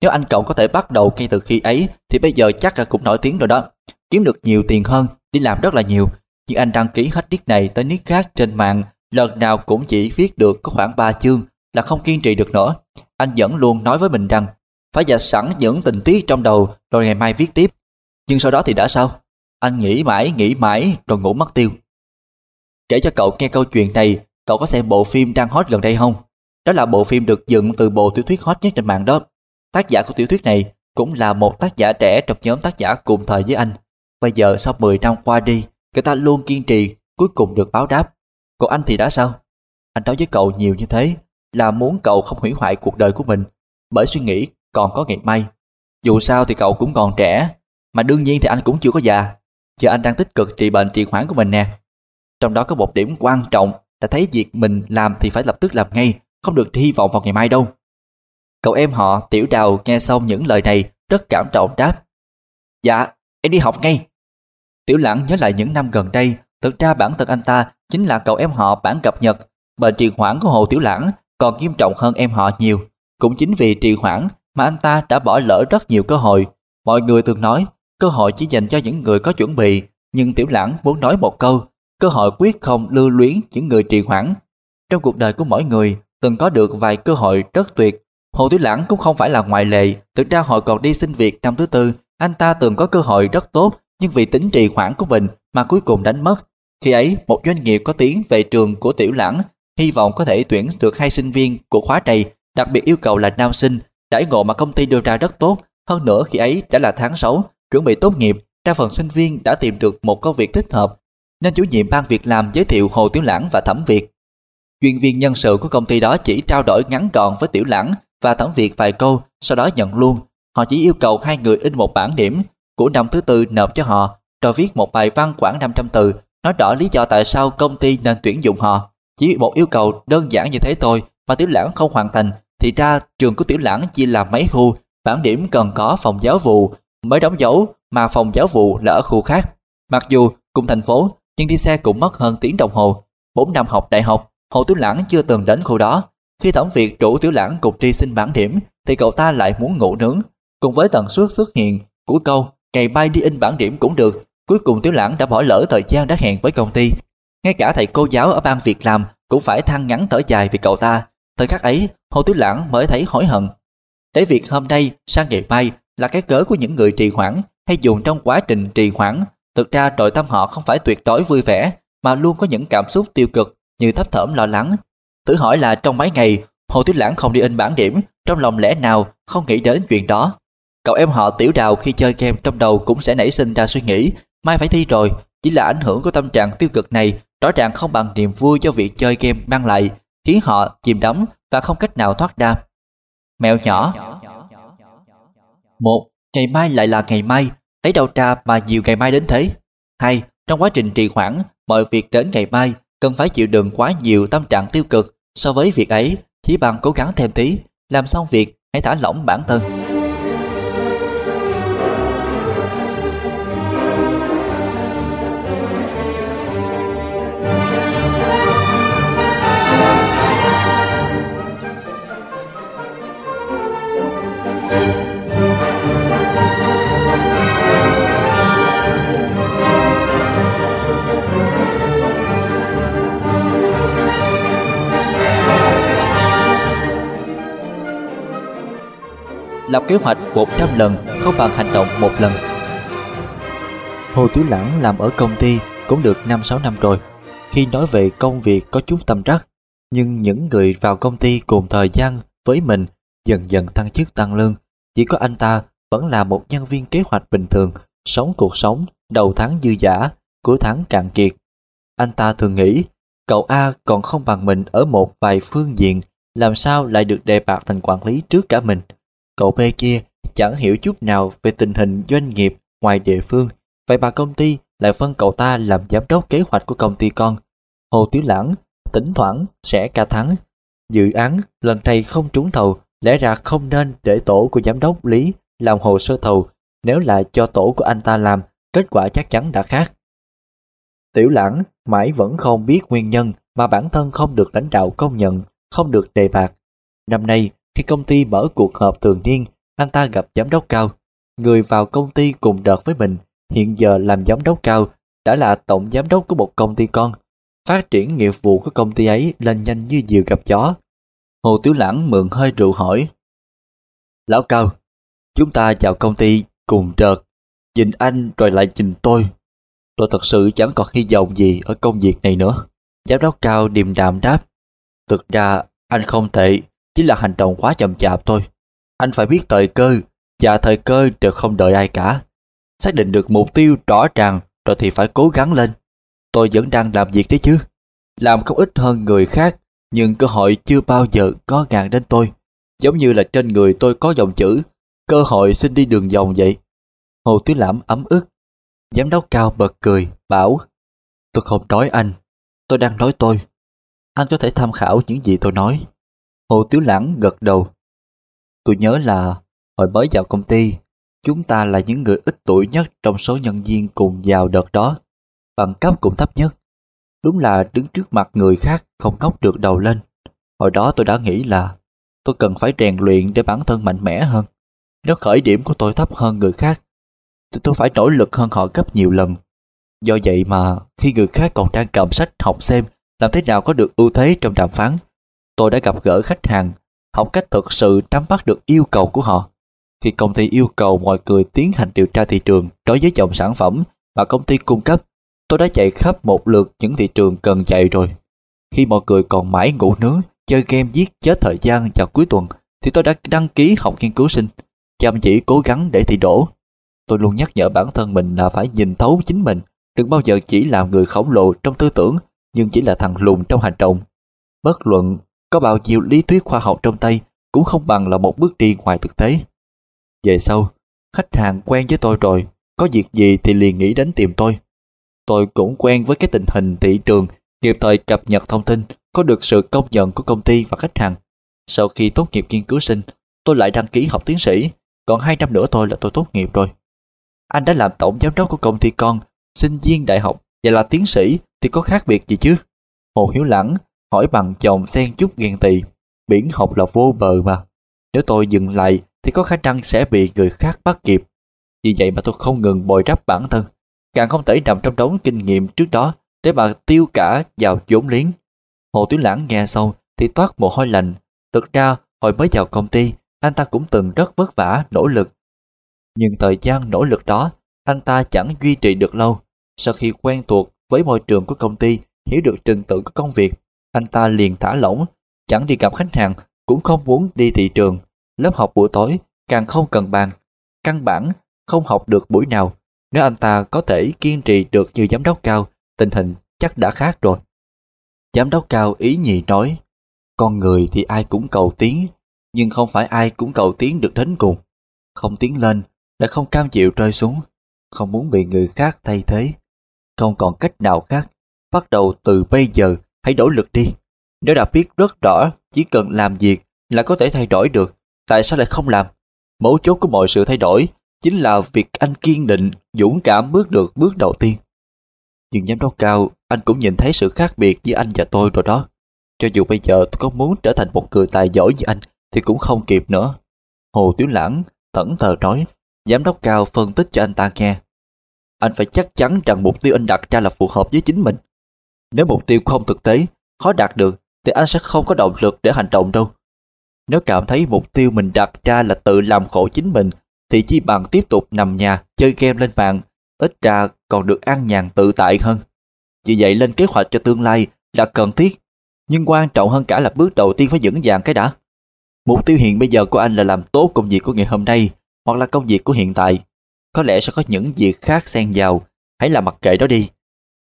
Nếu anh cậu có thể bắt đầu ngay từ khi ấy, thì bây giờ chắc là cũng nổi tiếng rồi đó. Kiếm được nhiều tiền hơn, đi làm rất là nhiều. Nhưng anh đăng ký hết nick này tới nick khác trên mạng, lần nào cũng chỉ viết được có khoảng 3 chương, là không kiên trì được nữa. Anh vẫn luôn nói với mình rằng, phải dạch sẵn những tình tiết trong đầu rồi ngày mai viết tiếp. Nhưng sau đó thì đã sao? Anh nghĩ mãi, nghĩ mãi rồi ngủ mất tiêu. Kể cho cậu nghe câu chuyện này, cậu có xem bộ phim đang hot gần đây không? Đó là bộ phim được dựng từ bộ tiểu thuyết hot nhất trên mạng đó. Tác giả của tiểu thuyết này cũng là một tác giả trẻ trong nhóm tác giả cùng thời với anh. Bây giờ sau 10 năm qua đi, người ta luôn kiên trì, cuối cùng được báo đáp. Còn anh thì đã sao? Anh nói với cậu nhiều như thế là muốn cậu không hủy hoại cuộc đời của mình bởi suy nghĩ còn có ngày mai. Dù sao thì cậu cũng còn trẻ, mà đương nhiên thì anh cũng chưa có già. Giờ anh đang tích cực trị bệnh trì hoãn của mình nè. Trong đó có một điểm quan trọng là thấy việc mình làm thì phải lập tức làm ngay, không được hy vọng vào ngày mai đâu. Cậu em họ Tiểu Đào nghe xong những lời này rất cảm động đáp. Dạ, em đi học ngay. Tiểu Lãng nhớ lại những năm gần đây, thực ra bản thân anh ta chính là cậu em họ bản cập nhật. Bệnh trì hoãn của Hồ Tiểu Lãng còn nghiêm trọng hơn em họ nhiều. Cũng chính vì trì hoãn mà anh ta đã bỏ lỡ rất nhiều cơ hội. Mọi người thường nói cơ hội chỉ dành cho những người có chuẩn bị, nhưng Tiểu Lãng muốn nói một câu, cơ hội quyết không lưu luyến những người trì hoãn. Trong cuộc đời của mỗi người, từng có được vài cơ hội rất tuyệt. Hồ Tiểu Lãng cũng không phải là ngoại lệ, thực ra hồi còn đi xin việc năm thứ tư, anh ta từng có cơ hội rất tốt, nhưng vì tính trì hoãn của mình mà cuối cùng đánh mất. Khi ấy, một doanh nghiệp có tiếng về trường của Tiểu Lãng, hy vọng có thể tuyển được hai sinh viên của khóa này, đặc biệt yêu cầu là nam sinh, đãi ngộ mà công ty đưa ra rất tốt. Hơn nữa khi ấy đã là tháng 6, chuẩn bị tốt nghiệp, đa phần sinh viên đã tìm được một công việc thích hợp, nên chủ nhiệm ban việc làm giới thiệu Hồ Tiểu Lãng và Thẩm Việt. Chuyên viên nhân sự của công ty đó chỉ trao đổi ngắn gọn với Tiểu Lãng và Thẩm việc vài câu, sau đó nhận luôn. Họ chỉ yêu cầu hai người in một bản điểm của năm thứ tư nộp cho họ, rồi viết một bài văn khoảng 500 từ, nói rõ lý do tại sao công ty nên tuyển dụng họ. Chỉ một yêu cầu đơn giản như thế thôi mà Tiểu Lãng không hoàn thành, thì ra trường của Tiểu Lãng chia làm mấy khu, bản điểm cần có phòng giáo vụ, mới đóng dấu mà phòng giáo vụ là ở khu khác. Mặc dù cùng thành phố, nhưng đi xe cũng mất hơn tiếng đồng hồ. 4 năm học đại học, Hồ Tiểu Lãng chưa từng đến khu đó. Khi Tổng Việt rủ Tiểu Lãng cùng đi xin bản điểm, thì cậu ta lại muốn ngủ nướng. Cùng với tần suất xuất hiện của câu ngày bay đi in bản điểm cũng được, cuối cùng Tiểu Lãng đã bỏ lỡ thời gian đã hẹn với công ty. Ngay cả thầy cô giáo ở ban việc làm cũng phải than ngắn thở dài vì cậu ta. Thời khắc ấy, Hồ Tiểu Lãng mới thấy hối hận. Để việc hôm nay sang ngày mai là cái cớ của những người trì hoãn hay dùng trong quá trình trì hoãn. Thực ra nội tâm họ không phải tuyệt đối vui vẻ mà luôn có những cảm xúc tiêu cực như thấp thỏm lo lắng. Tự hỏi là trong mấy ngày Hồ Tuyết Lãng không đi in bản điểm, trong lòng lẽ nào không nghĩ đến chuyện đó. Cậu em họ tiểu đào khi chơi game trong đầu cũng sẽ nảy sinh ra suy nghĩ, mai phải thi rồi, chỉ là ảnh hưởng của tâm trạng tiêu cực này rõ ràng không bằng niềm vui cho việc chơi game mang lại, khiến họ chìm đắm và không cách nào thoát ra. Mèo nhỏ một, ngày mai lại là ngày mai, lấy đâu ra mà nhiều ngày mai đến thế? Hai, trong quá trình trì hoãn, mọi việc đến ngày mai cần phải chịu đựng quá nhiều tâm trạng tiêu cực so với việc ấy, chỉ bằng cố gắng thêm tí, làm xong việc hãy thả lỏng bản thân. Lập kế hoạch 100 lần không bằng hành động một lần. Hồ Tiểu Lãng làm ở công ty cũng được 5-6 năm rồi. Khi nói về công việc có chút tâm đắc, nhưng những người vào công ty cùng thời gian với mình dần dần tăng chức tăng lương. Chỉ có anh ta vẫn là một nhân viên kế hoạch bình thường, sống cuộc sống đầu tháng dư giả, cuối tháng cạn kiệt. Anh ta thường nghĩ, cậu A còn không bằng mình ở một vài phương diện, làm sao lại được đề bạt thành quản lý trước cả mình. Cậu B kia chẳng hiểu chút nào về tình hình doanh nghiệp ngoài địa phương, vậy mà công ty lại phân cậu ta làm giám đốc kế hoạch của công ty con. Hồ Tiểu Lãng tỉnh thoảng sẽ ca thắng. Dự án lần này không trúng thầu, lẽ ra không nên để tổ của giám đốc Lý làm hồ sơ thầu, nếu lại cho tổ của anh ta làm, kết quả chắc chắn đã khác. Tiểu Lãng mãi vẫn không biết nguyên nhân mà bản thân không được lãnh đạo công nhận, không được đề bạt. Năm nay, khi công ty mở cuộc họp thường niên, anh ta gặp giám đốc cao. Người vào công ty cùng đợt với mình, hiện giờ làm giám đốc cao, đã là tổng giám đốc của một công ty con. Phát triển nghiệp vụ của công ty ấy lên nhanh như diều gặp gió. Hồ Tiểu Lãng mượn hơi rượu hỏi. Lão Cao, chúng ta vào công ty cùng đợt, nhìn anh rồi lại nhìn tôi. Tôi thật sự chẳng còn hy vọng gì ở công việc này nữa. Giám đốc Cao điềm đạm đáp. Thực ra anh không tệ, chỉ là hành động quá chậm chạp thôi. Anh phải biết thời cơ, và thời cơ đều không đợi ai cả. Xác định được mục tiêu rõ ràng rồi thì phải cố gắng lên. Tôi vẫn đang làm việc đấy chứ. Làm không ít hơn người khác, nhưng cơ hội chưa bao giờ có ngàn đến tôi. Giống như là trên người tôi có dòng chữ, cơ hội xin đi đường vòng vậy. Hồ Tứ Lãm ấm ức. Giám đốc cao bật cười, bảo, tôi không nói anh, tôi đang nói tôi. Anh có thể tham khảo những gì tôi nói. Hồ Tiếu Lãng gật đầu. Tôi nhớ là hồi mới vào công ty, chúng ta là những người ít tuổi nhất trong số nhân viên cùng vào đợt đó. Bằng cấp cũng thấp nhất. Đúng là đứng trước mặt người khác không ngóc được đầu lên. Hồi đó tôi đã nghĩ là tôi cần phải rèn luyện để bản thân mạnh mẽ hơn. Nếu khởi điểm của tôi thấp hơn người khác, thì tôi phải nỗ lực hơn họ gấp nhiều lần. Do vậy mà khi người khác còn đang cầm sách học xem làm thế nào có được ưu thế trong đàm phán, tôi đã gặp gỡ khách hàng, học cách thực sự nắm bắt được yêu cầu của họ. Khi công ty yêu cầu mọi người tiến hành điều tra thị trường đối với dòng sản phẩm mà công ty cung cấp, tôi đã chạy khắp một lượt những thị trường cần chạy rồi. Khi mọi người còn mãi ngủ nướng, chơi game giết chết thời gian vào cuối tuần, thì tôi đã đăng ký học nghiên cứu sinh, chăm chỉ cố gắng để thi đỗ. Tôi luôn nhắc nhở bản thân mình là phải nhìn thấu chính mình, đừng bao giờ chỉ là người khổng lồ trong tư tưởng, nhưng chỉ là thằng lùn trong hành động. Bất luận có bao nhiêu lý thuyết khoa học trong tay cũng không bằng là một bước đi ngoài thực tế. Về sau, khách hàng quen với tôi rồi, có việc gì thì liền nghĩ đến tìm tôi. Tôi cũng quen với cái tình hình thị trường, kịp thời cập nhật thông tin, có được sự công nhận của công ty và khách hàng. Sau khi tốt nghiệp nghiên cứu sinh, tôi lại đăng ký học tiến sĩ, còn hai năm nữa thôi là tôi tốt nghiệp rồi. Anh đã làm tổng giám đốc của công ty con, sinh viên đại học và là tiến sĩ thì có khác biệt gì chứ? Hồ Hiếu Lãng hỏi bằng chồng xen chút ghen tị. Biển học là vô bờ mà. Nếu tôi dừng lại thì có khả năng sẽ bị người khác bắt kịp. Vì vậy mà tôi không ngừng bồi đắp bản thân. Càng không thể nằm trong đống kinh nghiệm trước đó để mà tiêu cả vào vốn liếng. Hồ Tiểu Lãng nghe xong thì toát mồ hôi lạnh. Thực ra hồi mới vào công ty anh ta cũng từng rất vất vả, nỗ lực. Nhưng thời gian nỗ lực đó anh ta chẳng duy trì được lâu. Sau khi quen thuộc với môi trường của công ty, hiểu được trình tự của công việc, anh ta liền thả lỏng, chẳng đi gặp khách hàng, cũng không muốn đi thị trường. Lớp học buổi tối càng không cần bàn. Căn bản không học được buổi nào. Nếu anh ta có thể kiên trì được như giám đốc cao, tình hình chắc đã khác rồi. Giám đốc cao ý nhị nói, con người thì ai cũng cầu tiến, nhưng không phải ai cũng cầu tiến được đến cùng. Không tiến lên, đã không cam chịu rơi xuống, không muốn bị người khác thay thế. Không còn cách nào khác, bắt đầu từ bây giờ hãy nỗ lực đi. Nếu đã biết rất rõ chỉ cần làm việc là có thể thay đổi được, tại sao lại không làm? Mấu chốt của mọi sự thay đổi chính là việc anh kiên định, dũng cảm bước được bước đầu tiên. Nhưng giám đốc cao, anh cũng nhìn thấy sự khác biệt giữa anh và tôi rồi đó. Cho dù bây giờ tôi có muốn trở thành một người tài giỏi như anh thì cũng không kịp nữa. Hồ Tiểu Lãng thẫn thờ nói, giám đốc cao phân tích cho anh ta nghe. Anh phải chắc chắn rằng mục tiêu anh đặt ra là phù hợp với chính mình. Nếu mục tiêu không thực tế, khó đạt được thì anh sẽ không có động lực để hành động đâu. Nếu cảm thấy mục tiêu mình đặt ra là tự làm khổ chính mình thì chi bằng tiếp tục nằm nhà chơi game lên mạng, ít ra còn được an nhàn tự tại hơn. Vì vậy lên kế hoạch cho tương lai là cần thiết, nhưng quan trọng hơn cả là bước đầu tiên phải vững vàng cái đã. Mục tiêu hiện bây giờ của anh là làm tốt công việc của ngày hôm nay hoặc là công việc của hiện tại. Có lẽ sẽ có những việc khác xen vào, hãy làm mặc kệ đó đi.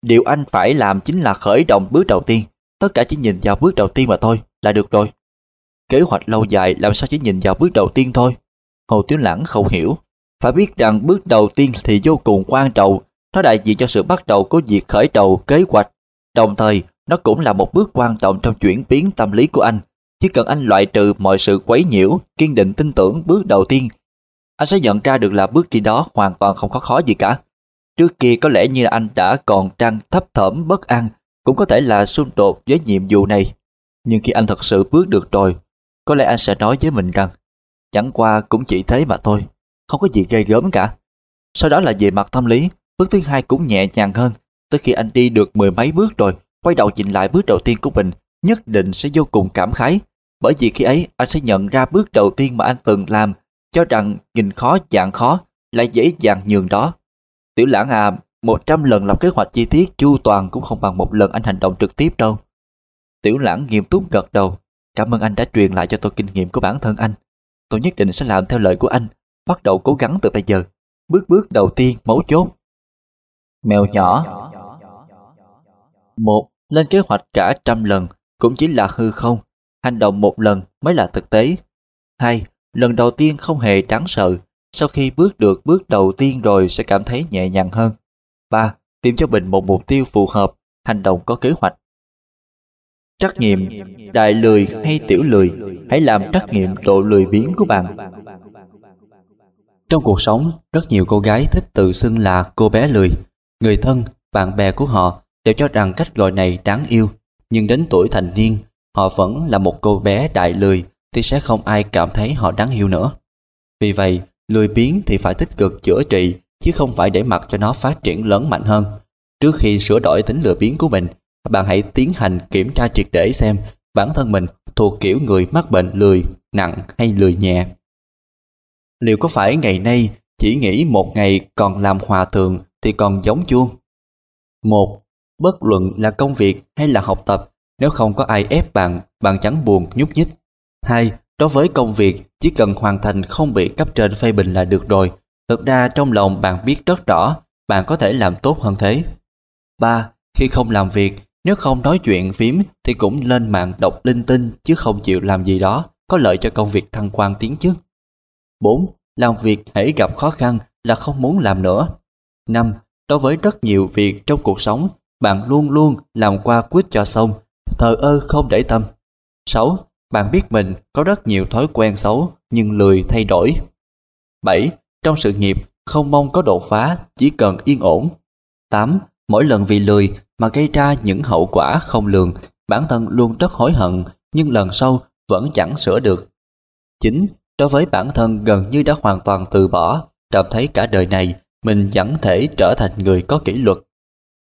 Điều anh phải làm chính là khởi động bước đầu tiên. Tất cả chỉ nhìn vào bước đầu tiên mà thôi là được rồi. Kế hoạch lâu dài làm sao chỉ nhìn vào bước đầu tiên thôi. Hồ Tiếu Lãng không hiểu. Phải biết rằng bước đầu tiên thì vô cùng quan trọng. Nó đại diện cho sự bắt đầu của việc khởi đầu kế hoạch. Đồng thời, nó cũng là một bước quan trọng trong chuyển biến tâm lý của anh. Chỉ cần anh loại trừ mọi sự quấy nhiễu, kiên định tin tưởng bước đầu tiên, anh sẽ nhận ra được là bước đi đó hoàn toàn không có khó gì cả. Trước kia có lẽ như anh đã còn đang thấp thỏm bất an, cũng có thể là xung đột với nhiệm vụ này. Nhưng khi anh thật sự bước được rồi, có lẽ anh sẽ nói với mình rằng chẳng qua cũng chỉ thế mà thôi, không có gì gây gớm cả. Sau đó là về mặt tâm lý, bước thứ hai cũng nhẹ nhàng hơn. Tới khi anh đi được mười mấy bước rồi, quay đầu nhìn lại bước đầu tiên của mình, nhất định sẽ vô cùng cảm khái. Bởi vì khi ấy anh sẽ nhận ra bước đầu tiên mà anh từng làm, cho rằng nhìn khó dạng khó, lại dễ dàng nhường đó. Tiểu lãng à, một trăm lần làm kế hoạch chi tiết chu toàn cũng không bằng một lần anh hành động trực tiếp đâu. Tiểu lãng nghiêm túc gật đầu. Cảm ơn anh đã truyền lại cho tôi kinh nghiệm của bản thân anh. Tôi nhất định sẽ làm theo lời của anh, bắt đầu cố gắng từ bây giờ. Bước bước đầu tiên mấu chốt. Mèo nhỏ Một, lên kế hoạch cả trăm lần cũng chỉ là hư không. Hành động một lần mới là thực tế. Hai, lần đầu tiên không hề đáng sợ. Sau khi bước được bước đầu tiên rồi sẽ cảm thấy nhẹ nhàng hơn. 3. Tìm cho mình một mục tiêu phù hợp, hành động có kế hoạch. Trắc nghiệm, đại lười hay tiểu lười, hãy làm trắc nghiệm độ lười biếng của bạn. Trong cuộc sống, rất nhiều cô gái thích tự xưng là cô bé lười. Người thân, bạn bè của họ đều cho rằng cách gọi này đáng yêu. Nhưng đến tuổi thành niên, họ vẫn là một cô bé đại lười thì sẽ không ai cảm thấy họ đáng yêu nữa. Vì vậy, lười biếng thì phải tích cực chữa trị chứ không phải để mặc cho nó phát triển lớn mạnh hơn. Trước khi sửa đổi tính lười biếng của mình, bạn hãy tiến hành kiểm tra triệt để xem bản thân mình thuộc kiểu người mắc bệnh lười, nặng hay lười nhẹ. Liệu có phải ngày nay chỉ nghĩ một ngày còn làm hòa thượng thì còn giống chuông? Một, bất luận là công việc hay là học tập, nếu không có ai ép bạn, bạn chẳng buồn nhúc nhích. Hai, đối với công việc, chỉ cần hoàn thành không bị cấp trên phê bình là được rồi, Thực ra trong lòng bạn biết rất rõ bạn có thể làm tốt hơn thế. 3. Khi không làm việc, nếu không nói chuyện phím thì cũng lên mạng đọc linh tinh chứ không chịu làm gì đó có lợi cho công việc thăng quan tiến chức. 4. Làm việc hãy gặp khó khăn là không muốn làm nữa. 5. Đối với rất nhiều việc trong cuộc sống, bạn luôn luôn làm qua quyết cho xong, thờ ơ không để tâm. 6. Bạn biết mình có rất nhiều thói quen xấu nhưng lười thay đổi. 7. Trong sự nghiệp, không mong có đột phá, chỉ cần yên ổn. 8. Mỗi lần vì lười mà gây ra những hậu quả không lường, bản thân luôn rất hối hận, nhưng lần sau vẫn chẳng sửa được. 9. Đối với bản thân gần như đã hoàn toàn từ bỏ, cảm thấy cả đời này mình chẳng thể trở thành người có kỷ luật.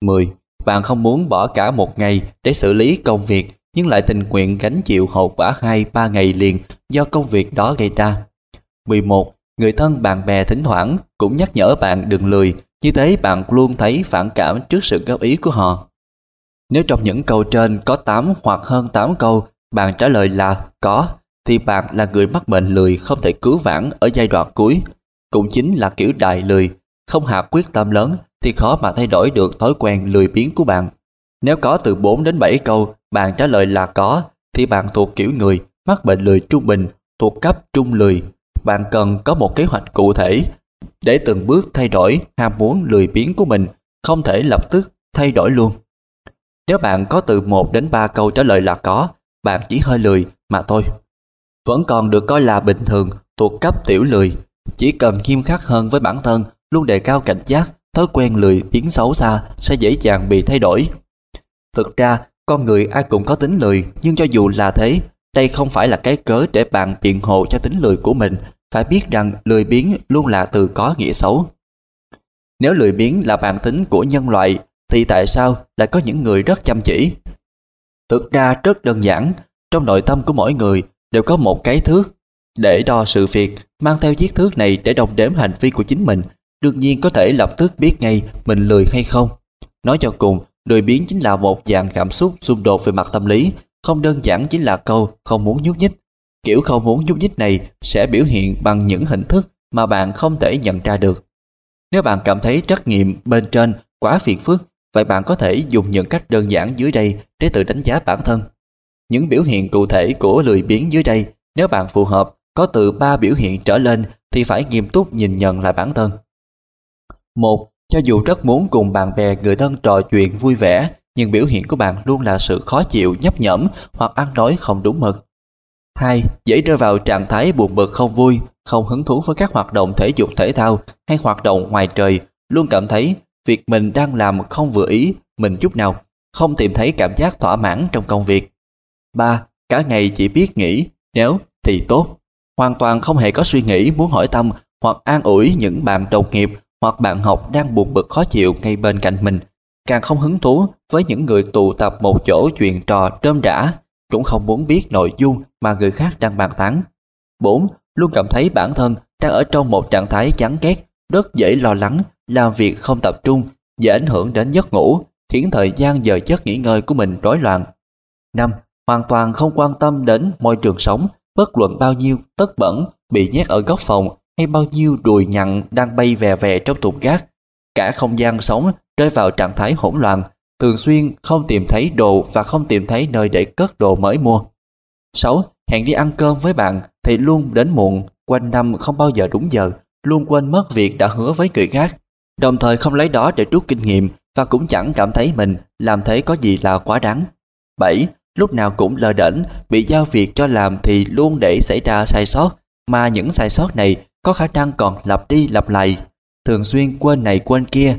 10. Bạn không muốn bỏ cả một ngày để xử lý công việc nhưng lại tình nguyện gánh chịu hậu quả 2-3 ngày liền do công việc đó gây ra. 11 người thân bạn bè thỉnh thoảng cũng nhắc nhở bạn đừng lười, như thế bạn luôn thấy phản cảm trước sự góp ý của họ. Nếu trong những câu trên có 8 hoặc hơn 8 câu bạn trả lời là có, thì bạn là người mắc bệnh lười không thể cứu vãn ở giai đoạn cuối. Cũng chính là kiểu đại lười, không hạ quyết tâm lớn thì khó mà thay đổi được thói quen lười biếng của bạn. Nếu có từ 4 đến 7 câu bạn trả lời là có, thì bạn thuộc kiểu người mắc bệnh lười trung bình, thuộc cấp trung lười bạn cần có một kế hoạch cụ thể để từng bước thay đổi ham muốn lười biếng của mình, không thể lập tức thay đổi luôn. Nếu bạn có từ 1 đến 3 câu trả lời là có, bạn chỉ hơi lười mà thôi. vẫn còn được coi là bình thường thuộc cấp tiểu lười. Chỉ cần nghiêm khắc hơn với bản thân, luôn đề cao cảnh giác, thói quen lười biến xấu xa sẽ dễ dàng bị thay đổi. Thực ra, con người ai cũng có tính lười, nhưng cho dù là thế, đây không phải là cái cớ để bạn biện hộ cho tính lười của mình, phải biết rằng lười biếng luôn là từ có nghĩa xấu. Nếu lười biếng là bản tính của nhân loại, thì tại sao lại có những người rất chăm chỉ? Thực ra rất đơn giản, trong nội tâm của mỗi người đều có một cái thước để đo sự việc, mang theo chiếc thước này để đồng đếm hành vi của chính mình, đương nhiên có thể lập tức biết ngay mình lười hay không. Nói cho cùng, lười biếng chính là một dạng cảm xúc xung đột về mặt tâm lý, không đơn giản chính là câu không muốn nhúc nhích. Kiểu không muốn nhúc nhích này sẽ biểu hiện bằng những hình thức mà bạn không thể nhận ra được. Nếu bạn cảm thấy trắc nghiệm bên trên quá phiền phức, vậy bạn có thể dùng những cách đơn giản dưới đây để tự đánh giá bản thân. Những biểu hiện cụ thể của lười biếng dưới đây, nếu bạn phù hợp, có từ 3 biểu hiện trở lên thì phải nghiêm túc nhìn nhận lại bản thân. Một, cho dù rất muốn cùng bạn bè người thân trò chuyện vui vẻ, nhưng biểu hiện của bạn luôn là sự khó chịu, nhấp nhẫm hoặc ăn nói không đúng mực. 2. Dễ rơi vào trạng thái buồn bực không vui, không hứng thú với các hoạt động thể dục thể thao hay hoạt động ngoài trời, luôn cảm thấy việc mình đang làm không vừa ý mình chút nào, không tìm thấy cảm giác thỏa mãn trong công việc. 3. Cả ngày chỉ biết nghĩ nếu thì tốt, hoàn toàn không hề có suy nghĩ muốn hỏi thăm hoặc an ủi những bạn đồng nghiệp hoặc bạn học đang buồn bực khó chịu ngay bên cạnh mình, càng không hứng thú với những người tụ tập một chỗ chuyện trò trơm rã, cũng không muốn biết nội dung mà người khác đang bàn tán. 4. Luôn cảm thấy bản thân đang ở trong một trạng thái chán ghét, rất dễ lo lắng, làm việc không tập trung, dễ ảnh hưởng đến giấc ngủ, khiến thời gian giờ giấc nghỉ ngơi của mình rối loạn. 5. Hoàn toàn không quan tâm đến môi trường sống, bất luận bao nhiêu tất bẩn bị nhét ở góc phòng hay bao nhiêu đùi nhặn đang bay vè vè trong thùng rác. Cả không gian sống rơi vào trạng thái hỗn loạn, thường xuyên không tìm thấy đồ và không tìm thấy nơi để cất đồ mới mua. 6. Hẹn đi ăn cơm với bạn thì luôn đến muộn, quanh năm không bao giờ đúng giờ, luôn quên mất việc đã hứa với người khác, đồng thời không lấy đó để rút kinh nghiệm và cũng chẳng cảm thấy mình làm thế có gì là quá đáng. 7. Lúc nào cũng lờ đễnh, bị giao việc cho làm thì luôn để xảy ra sai sót, mà những sai sót này có khả năng còn lặp đi lặp lại, thường xuyên quên này quên kia.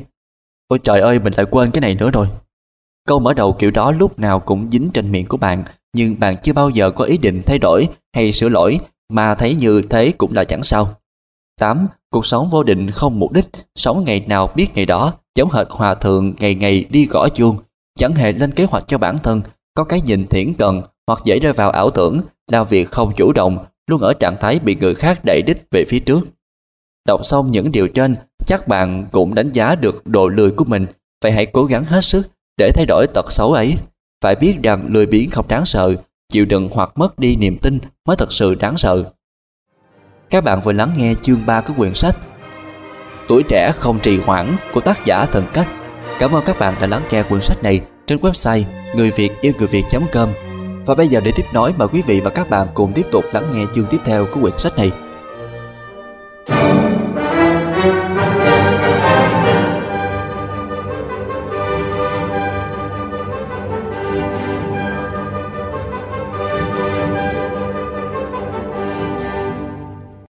Ôi trời ơi, mình lại quên cái này nữa rồi. Câu mở đầu kiểu đó lúc nào cũng dính trên miệng của bạn, nhưng bạn chưa bao giờ có ý định thay đổi hay sửa lỗi, mà thấy như thế cũng là chẳng sao. 8. Cuộc sống vô định không mục đích, sống ngày nào biết ngày đó, giống hệt hòa thượng ngày ngày đi gõ chuông, chẳng hề lên kế hoạch cho bản thân, có cái nhìn thiển cần hoặc dễ rơi vào ảo tưởng, làm việc không chủ động, luôn ở trạng thái bị người khác đẩy đích về phía trước. Đọc xong những điều trên, chắc bạn cũng đánh giá được độ lười của mình, vậy hãy cố gắng hết sức để thay đổi tật xấu ấy. Phải biết rằng lười biếng không đáng sợ, chịu đựng hoặc mất đi niềm tin mới thật sự đáng sợ. Các bạn vừa lắng nghe chương 3 của quyển sách Tuổi trẻ không trì hoãn của tác giả Thần Cách. Cảm ơn các bạn đã lắng nghe quyển sách này trên website người việt yêu người việt.com và bây giờ để tiếp nối, mời quý vị và các bạn cùng tiếp tục lắng nghe chương tiếp theo của quyển sách này.